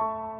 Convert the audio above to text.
you